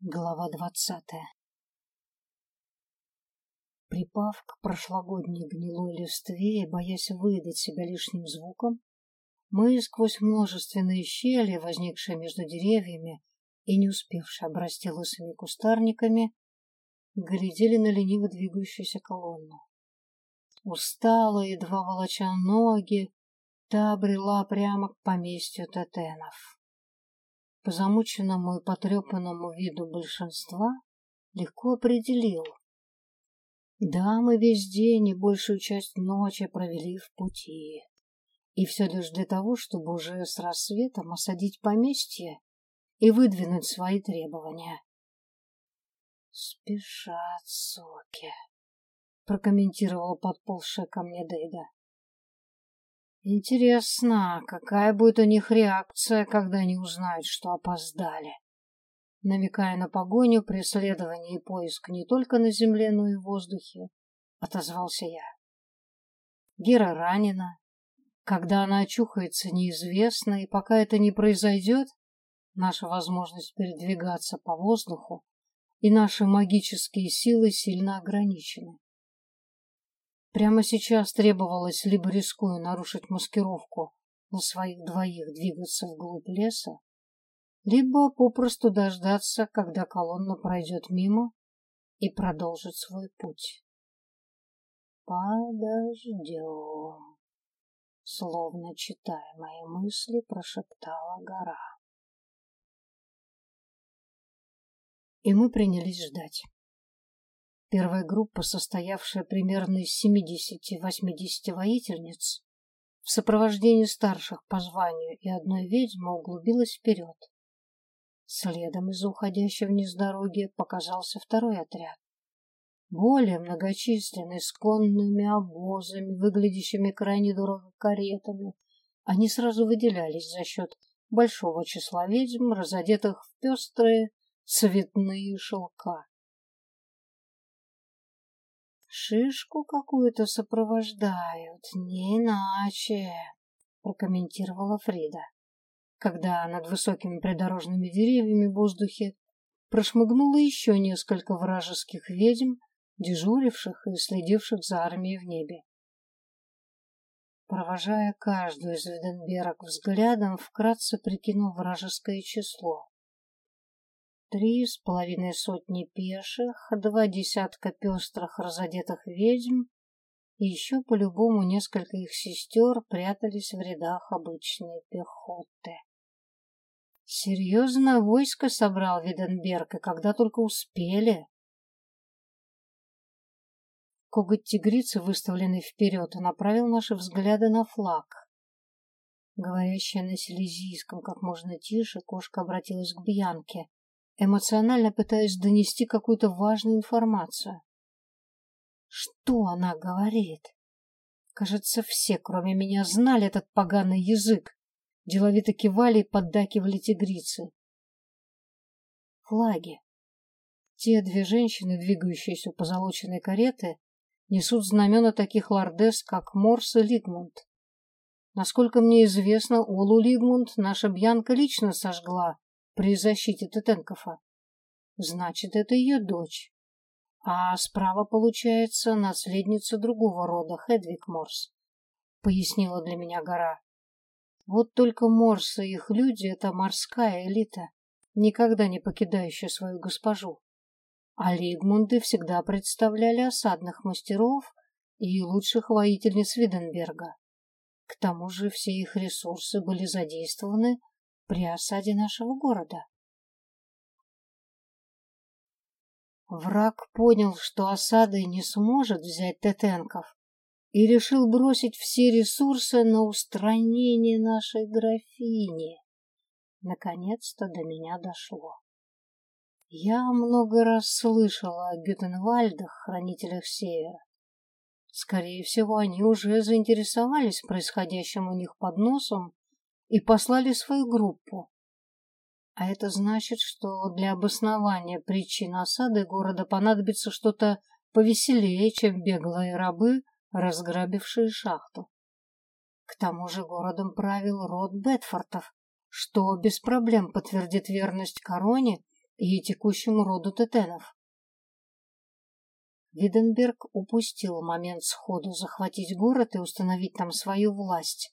Глава двадцатая Припав к прошлогодней гнилой листве и боясь выдать себя лишним звуком, мы сквозь множественные щели, возникшие между деревьями и не успевшие обрасти лысыми кустарниками, глядели на лениво двигающуюся колонну. Устала, едва волоча ноги, та брела прямо к поместью Тетенов. По замученному и потрепанному виду большинства легко определил. Да, мы весь день и большую часть ночи провели в пути. И все лишь для того, чтобы уже с рассветом осадить поместье и выдвинуть свои требования. «Спешат, соки», — прокомментировала подползшая ко мне Дейда. Интересно, какая будет у них реакция, когда они узнают, что опоздали? Намекая на погоню, преследование и поиск не только на земле, но и в воздухе, отозвался я. Гера ранена. Когда она очухается, неизвестно, и пока это не произойдет, наша возможность передвигаться по воздуху и наши магические силы сильно ограничены. Прямо сейчас требовалось, либо рискуя нарушить маскировку, на своих двоих двигаться вглубь леса, либо попросту дождаться, когда колонна пройдет мимо и продолжит свой путь. «Подождем», — словно читая мои мысли, прошептала гора. И мы принялись ждать. Первая группа, состоявшая примерно из 70-80 воительниц, в сопровождении старших по званию и одной ведьмы углубилась вперед. Следом из уходящей вниз дороги показался второй отряд. Более многочисленный, с конными обозами, выглядящими крайне дорого каретами, они сразу выделялись за счет большого числа ведьм, разодетых в пестрые цветные шелка. Шишку какую-то сопровождают, не иначе, прокомментировала Фрида, когда над высокими придорожными деревьями в воздухе прошмыгнуло еще несколько вражеских ведьм, дежуривших и следивших за армией в небе. Провожая каждую из Веденберг взглядом, вкратце прикинул вражеское число три с половиной сотни пеших, два десятка пестрых разодетых ведьм и еще по-любому несколько их сестер прятались в рядах обычной пехоты. Серьезно войско собрал Виденберг, и когда только успели. Коготь тигрицы, выставленный вперед, направил наши взгляды на флаг. Говорящая на селезийском как можно тише, кошка обратилась к Бьянке эмоционально пытаясь донести какую-то важную информацию. Что она говорит? Кажется, все, кроме меня, знали этот поганый язык. Деловито кивали и поддакивали тигрицы. Флаги. Те две женщины, двигающиеся у позолоченной кареты, несут знамена таких лордес, как Морс и Лигмунд. Насколько мне известно, Олу Лигмунд наша Бьянка лично сожгла, при защите Тетенкова. Значит, это ее дочь. А справа, получается, наследница другого рода, Хедвиг Морс. Пояснила для меня гора. Вот только Морс и их люди — это морская элита, никогда не покидающая свою госпожу. А Лигмунды всегда представляли осадных мастеров и лучших воительниц Виденберга. К тому же все их ресурсы были задействованы при осаде нашего города. Враг понял, что осадой не сможет взять Тетенков и решил бросить все ресурсы на устранение нашей графини. Наконец-то до меня дошло. Я много раз слышала о Гютенвальдах, хранителях Севера. Скорее всего, они уже заинтересовались происходящим у них под носом и послали свою группу. А это значит, что для обоснования причин осады города понадобится что-то повеселее, чем беглые рабы, разграбившие шахту. К тому же городом правил род Бетфортов, что без проблем подтвердит верность короне и текущему роду тетенов. Виденберг упустил момент сходу захватить город и установить там свою власть,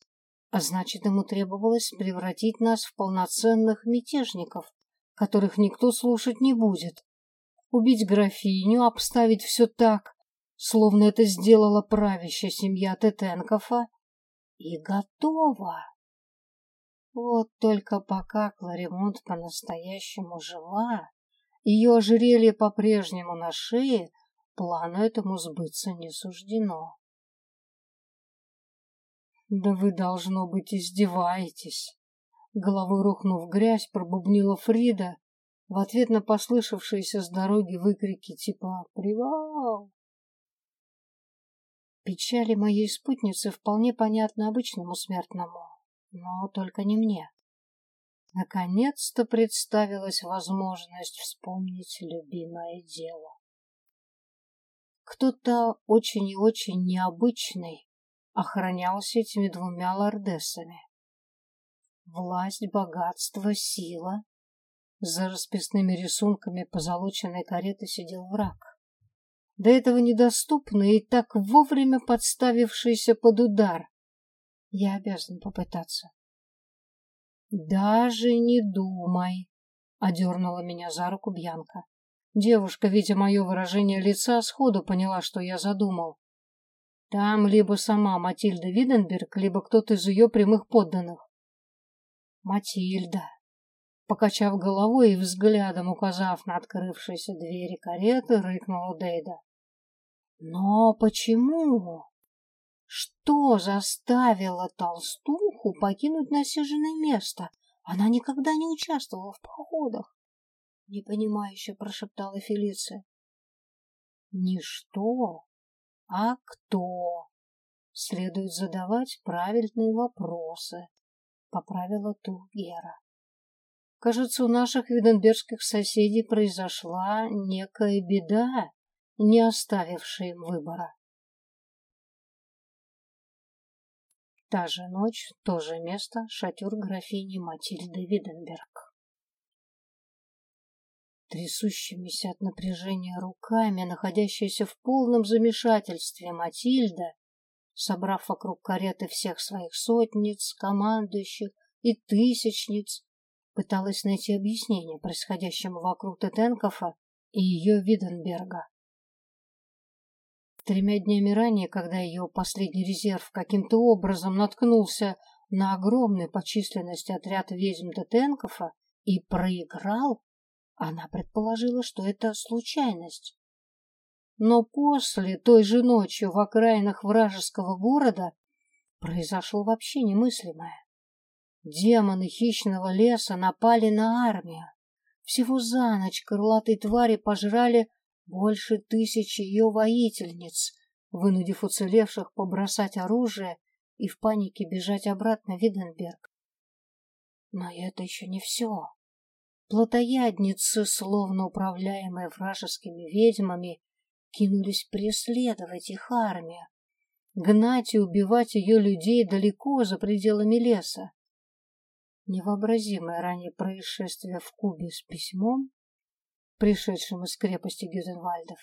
а значит, ему требовалось превратить нас в полноценных мятежников, которых никто слушать не будет, убить графиню, обставить все так, словно это сделала правящая семья Тетенкова, и готово. Вот только пока Кларимонт по-настоящему жива, ее ожерелье по-прежнему на шее, плану этому сбыться не суждено. Да вы, должно быть, издеваетесь. Головой рухнув в грязь, пробубнила Фрида в ответ на послышавшиеся с дороги выкрики типа «Привал!». Печали моей спутницы вполне понятны обычному смертному, но только не мне. Наконец-то представилась возможность вспомнить любимое дело. Кто-то очень и очень необычный охранялся этими двумя лордесами. Власть, богатство, сила. За расписными рисунками позолоченной кареты сидел враг до этого недоступный и так вовремя подставившийся под удар. Я обязан попытаться. Даже не думай, одернула меня за руку Бьянка. Девушка, видя мое выражение лица, сходу поняла, что я задумал. Там либо сама Матильда Виденберг, либо кто-то из ее прямых подданных. Матильда. Покачав головой и взглядом указав на открывшиеся двери кареты, рыкнула Дейда. Но почему? Что заставило толстуху покинуть насиженное место? Она никогда не участвовала в походах. Непонимающе прошептала Фелиция. Не что, а кто? Следует задавать правильные вопросы, поправила ту Гера. Кажется, у наших виденбергских соседей произошла некая беда, не оставившая им выбора. Та же ночь, то же место, шатер графини Матильды Виденберг. Трясущимися от напряжения руками, находящаяся в полном замешательстве Матильда, собрав вокруг кареты всех своих сотниц, командующих и тысячниц, пыталась найти объяснение происходящему вокруг Тетенкова и ее Виденберга. Тремя днями ранее, когда ее последний резерв каким-то образом наткнулся на огромный по численности отряд ведьм Тетенкова и проиграл, она предположила, что это случайность. Но после, той же ночью в окраинах вражеского города, произошло вообще немыслимое. Демоны хищного леса напали на армию. Всего за ночь крылатые твари пожрали больше тысячи ее воительниц, вынудив уцелевших побросать оружие и в панике бежать обратно в Виденберг. Но это еще не все. Плотоядницы, словно управляемые вражескими ведьмами, кинулись преследовать их армию, гнать и убивать ее людей далеко за пределами леса. Невообразимое ранее происшествие в Кубе с письмом, пришедшим из крепости Гюзенвальдов,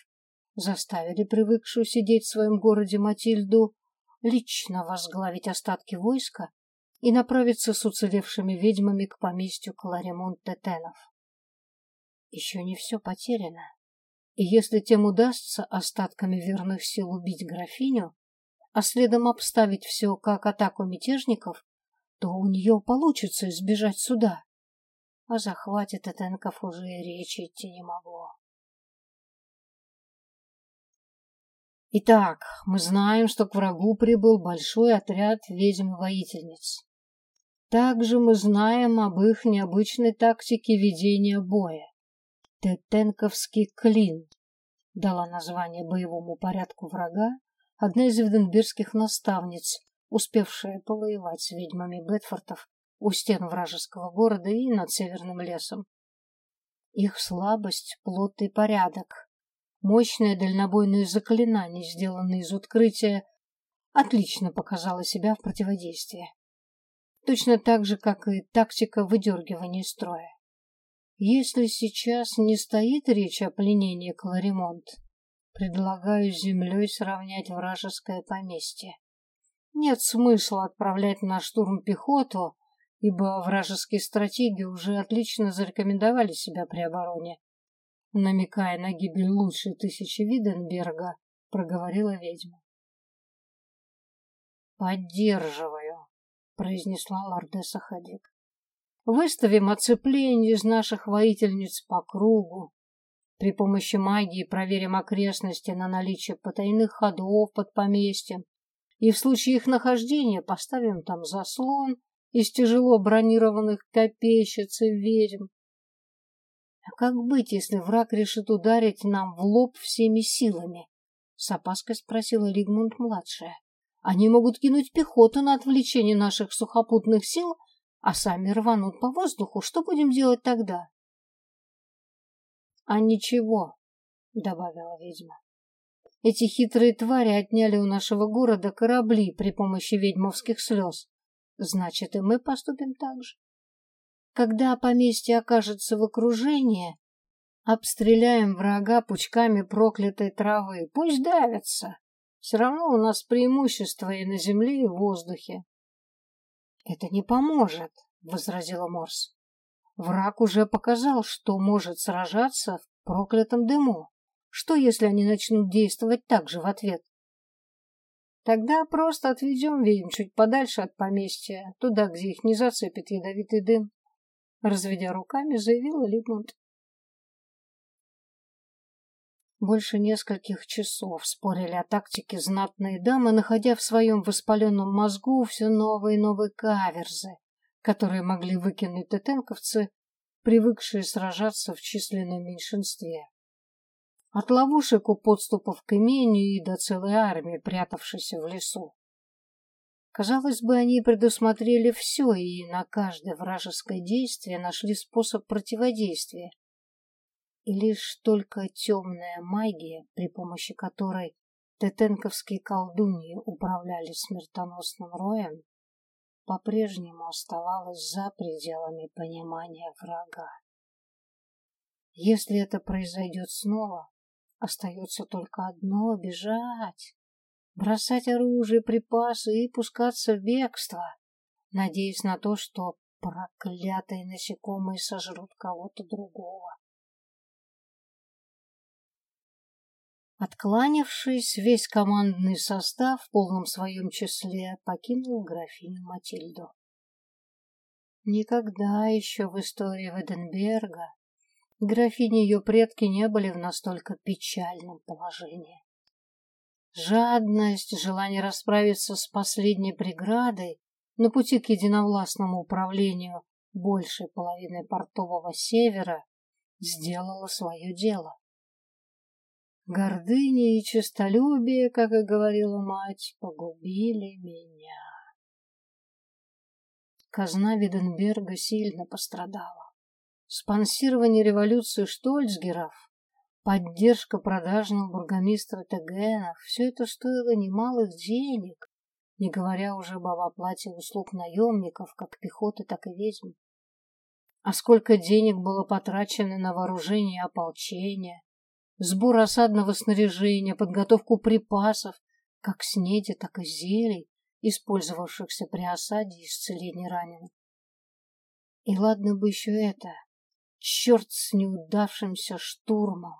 заставили привыкшую сидеть в своем городе Матильду лично возглавить остатки войска и направиться с уцелевшими ведьмами к поместью Кларемонт-Тетенов. Еще не все потеряно, и если тем удастся остатками верных сил убить графиню, а следом обставить все как атаку мятежников, то у нее получится избежать суда. О захвате Тетенков уже и речи идти не могло. Итак, мы знаем, что к врагу прибыл большой отряд ведьм-воительниц. Также мы знаем об их необычной тактике ведения боя. Тетенковский клин дала название боевому порядку врага одна из виденбергских наставниц, успевшая повоевать с ведьмами Бетфортов у стен вражеского города и над северным лесом. Их слабость — плотный порядок. Мощное дальнобойное заклинание, сделанное из открытия, отлично показало себя в противодействии. Точно так же, как и тактика выдергивания строя. Если сейчас не стоит речь о пленении Кларимонт, предлагаю землей сравнять вражеское поместье. Нет смысла отправлять на штурм пехоту, ибо вражеские стратеги уже отлично зарекомендовали себя при обороне. Намекая на гибель лучшей тысячи Виденберга, проговорила ведьма. «Поддерживаю», — произнесла лордесса Хадик. «Выставим оцепление из наших воительниц по кругу. При помощи магии проверим окрестности на наличие потайных ходов под поместьем и в случае их нахождения поставим там заслон из тяжело бронированных копейщиц и ведьм. А как быть, если враг решит ударить нам в лоб всеми силами? С опаской спросила Лигмунд-младшая. Они могут кинуть пехоту на отвлечение наших сухопутных сил, а сами рванут по воздуху. Что будем делать тогда? — А ничего, — добавила ведьма. Эти хитрые твари отняли у нашего города корабли при помощи ведьмовских слез. Значит, и мы поступим так же. Когда поместье окажется в окружении, обстреляем врага пучками проклятой травы. Пусть давятся. Все равно у нас преимущество и на земле, и в воздухе. — Это не поможет, — возразила Морс. Враг уже показал, что может сражаться в проклятом дыму. Что, если они начнут действовать так же в ответ? Тогда просто отведем ведьм чуть подальше от поместья, туда, где их не зацепит ядовитый дым. Разведя руками, заявила Липмунд. Больше нескольких часов спорили о тактике знатные дамы, находя в своем воспаленном мозгу все новые и новые каверзы, которые могли выкинуть тетенковцы, привыкшие сражаться в численном меньшинстве. От ловушек у подступов к имению и до целой армии, прятавшейся в лесу. Казалось бы, они предусмотрели все и на каждое вражеское действие нашли способ противодействия. И лишь только темная магия, при помощи которой тетенковские колдуньи управляли смертоносным роем, по-прежнему оставалась за пределами понимания врага. Если это произойдет снова, Остается только одно — бежать, бросать оружие, припасы и пускаться в бегство, надеясь на то, что проклятые насекомые сожрут кого-то другого. Откланявшись, весь командный состав в полном своем числе покинул графиню Матильду. Никогда еще в истории Веденберга графини ее предки не были в настолько печальном положении. Жадность, желание расправиться с последней преградой на пути к единовластному управлению большей половины портового севера сделало свое дело. Гордыня и честолюбие, как и говорила мать, погубили меня. Казна Виденберга сильно пострадала спонсирование революции Штольцгеров, поддержка продажного бургомистра Тегена – все это стоило немалых денег, не говоря уже об оплате услуг наемников, как пехоты, так и ведьм. А сколько денег было потрачено на вооружение ополчения, сбор осадного снаряжения, подготовку припасов, как снеди, так и зелий, использовавшихся при осаде и исцелении раненых. И ладно бы еще это, Черт с неудавшимся штурмом!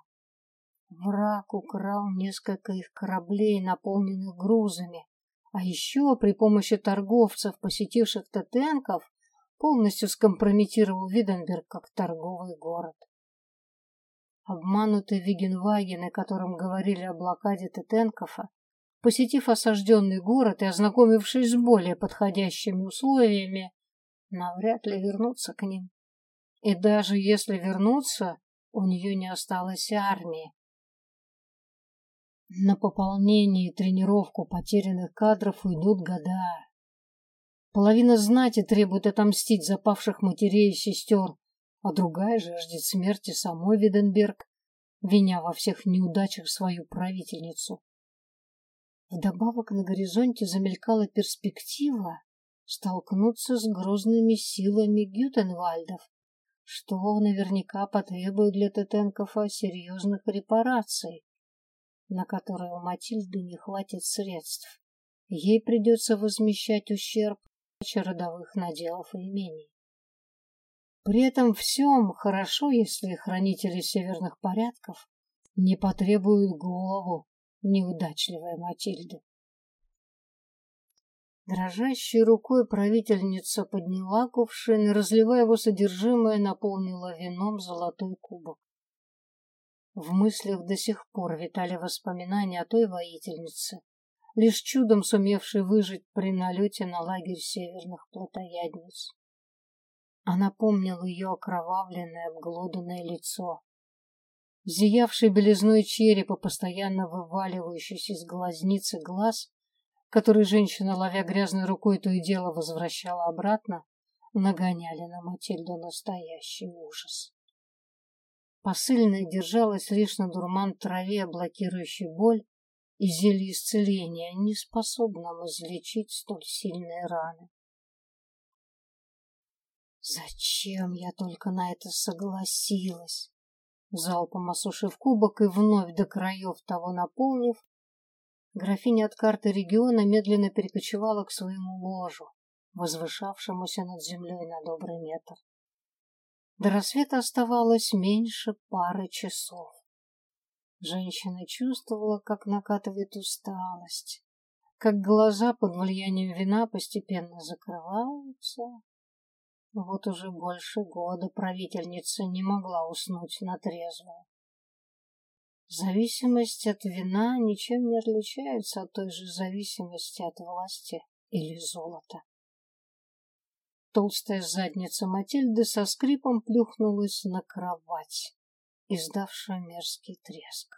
Враг украл несколько их кораблей, наполненных грузами, а еще при помощи торговцев, посетивших Тетенков, полностью скомпрометировал Виденберг как торговый город. Обманутый Вигенваген, о котором говорили о блокаде Тетенкова, посетив осажденный город и ознакомившись с более подходящими условиями, навряд ли вернутся к ним. И даже если вернуться, у нее не осталось армии. На пополнение и тренировку потерянных кадров уйдут года. Половина знати требует отомстить за павших матерей и сестер, а другая жаждет смерти самой Виденберг, виня во всех неудачах свою правительницу. Вдобавок на горизонте замелькала перспектива столкнуться с грозными силами Гютенвальдов, что наверняка потребует для Тетенкова серьезных репараций, на которые у Матильды не хватит средств. Ей придется возмещать ущерб родовых наделов и имений. При этом всем хорошо, если хранители северных порядков не потребуют голову неудачливой Матильды. Дрожащей рукой правительница подняла кувшин и, разливая его содержимое, наполнила вином золотой кубок. В мыслях до сих пор витали воспоминания о той воительнице, лишь чудом сумевшей выжить при налете на лагерь северных плотоядниц. Она помнила ее окровавленное, обглоданное лицо, зиявший белизной череп и постоянно вываливающийся из глазницы глаз, который женщина, ловя грязной рукой, то и дело возвращала обратно, нагоняли на Матильду настоящий ужас. Посыльная держалась лишь на дурман траве, блокирующей боль, и зелье исцеления, не способном излечить столь сильные раны. Зачем я только на это согласилась? Залпом осушив кубок и вновь до краев того наполнив, графиня от карты региона медленно перекочевала к своему ложу, возвышавшемуся над землей на добрый метр. До рассвета оставалось меньше пары часов. Женщина чувствовала, как накатывает усталость, как глаза под влиянием вина постепенно закрываются. Вот уже больше года правительница не могла уснуть на трезво. Зависимость от вина ничем не отличается от той же зависимости от власти или золота. Толстая задница Матильды со скрипом плюхнулась на кровать издавшую мерзкий треск.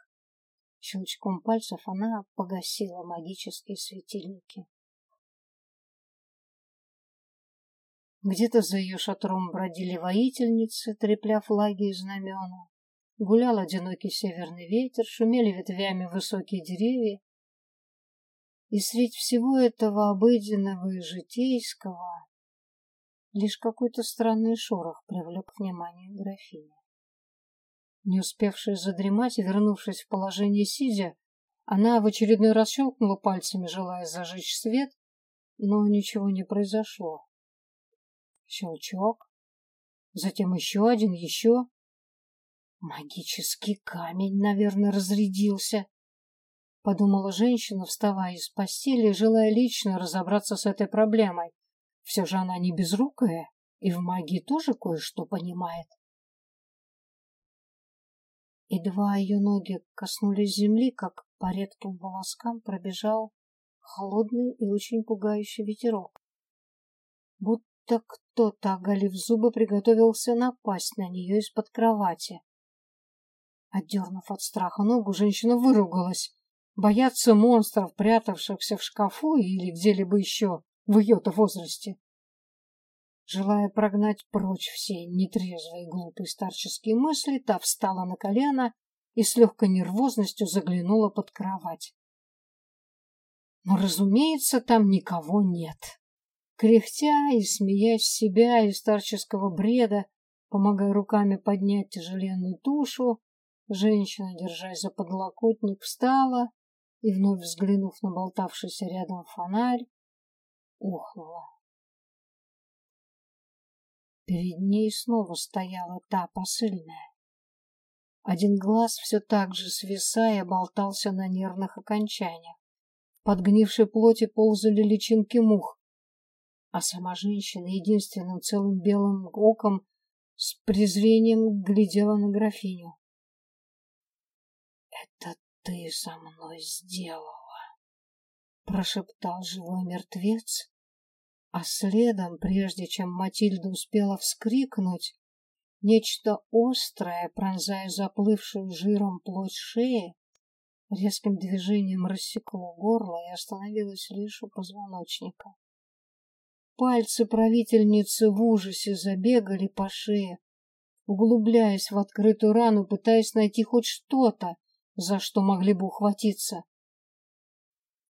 Щелчком пальцев она погасила магические светильники. Где-то за ее шатром бродили воительницы, трепля флаги и знамена. Гулял одинокий северный ветер, шумели ветвями высокие деревья. И средь всего этого обыденного и житейского лишь какой-то странный шорох привлек внимание графини. Не успевшая задремать и вернувшись в положение сидя, она в очередной раз щелкнула пальцами, желая зажечь свет, но ничего не произошло. Щелчок, затем еще один, еще. Магический камень, наверное, разрядился, подумала женщина, вставая из постели желая лично разобраться с этой проблемой. Все же она не безрукая и в магии тоже кое-что понимает. Едва ее ноги коснулись земли, как по редким волоскам пробежал холодный и очень пугающий ветерок. Будто кто-то, оголив зубы, приготовился напасть на нее из-под кровати. Отдернув от страха ногу, женщина выругалась. Бояться монстров, прятавшихся в шкафу или где-либо еще в ее-то возрасте. Желая прогнать прочь все нетрезвые глупые старческие мысли, та встала на колено и с легкой нервозностью заглянула под кровать. Но, разумеется, там никого нет. Кряхтя и смеясь себя и старческого бреда, помогая руками поднять тяжеленную тушу, женщина, держась за подлокотник, встала и, вновь взглянув на болтавшийся рядом фонарь, ухнула. Перед ней снова стояла та посыльная. Один глаз все так же, свисая, болтался на нервных окончаниях. Под гнившей плоти ползали личинки мух, а сама женщина единственным целым белым оком с презрением глядела на графиню. «Это ты со мной сделала!» — прошептал живой мертвец, а следом, прежде чем Матильда успела вскрикнуть, нечто острое, пронзая заплывшую жиром плоть шеи, резким движением рассекло горло и остановилось лишь у позвоночника. Пальцы правительницы в ужасе забегали по шее, углубляясь в открытую рану, пытаясь найти хоть что-то, за что могли бы ухватиться.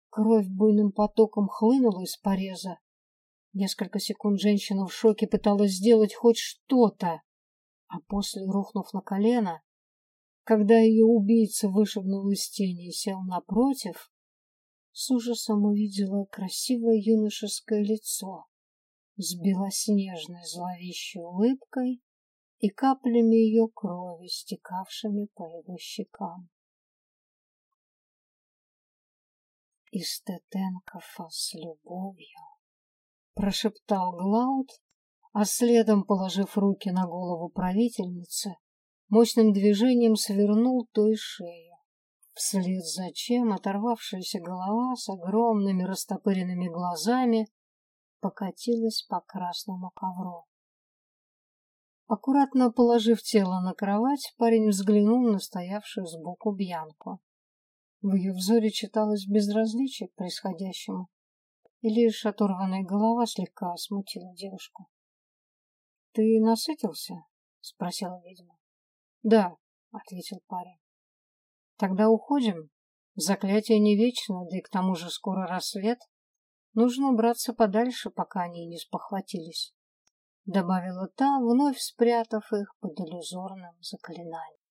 Кровь буйным потоком хлынула из пореза, Несколько секунд женщина в шоке пыталась сделать хоть что-то, А после, рухнув на колено, когда ее убийца вышагнул из тени и сел напротив, с ужасом увидела красивое юношеское лицо с белоснежной зловещей улыбкой и каплями ее крови, стекавшими по его щекам. Из Тетенкова с любовью, прошептал Глауд, а следом, положив руки на голову правительницы, мощным движением свернул той шею. Вслед за чем оторвавшаяся голова с огромными растопыренными глазами покатилась по красному ковру. Аккуратно положив тело на кровать, парень взглянул на стоявшую сбоку Бьянку. В ее взоре читалось безразличие к происходящему, и лишь оторванная голова слегка смутила девушку. — Ты насытился? — спросила ведьма. — Да, — ответил парень. — Тогда уходим. Заклятие не вечно, да и к тому же скоро рассвет. Нужно убраться подальше, пока они не спохватились добавила та, вновь спрятав их под иллюзорным заклинанием.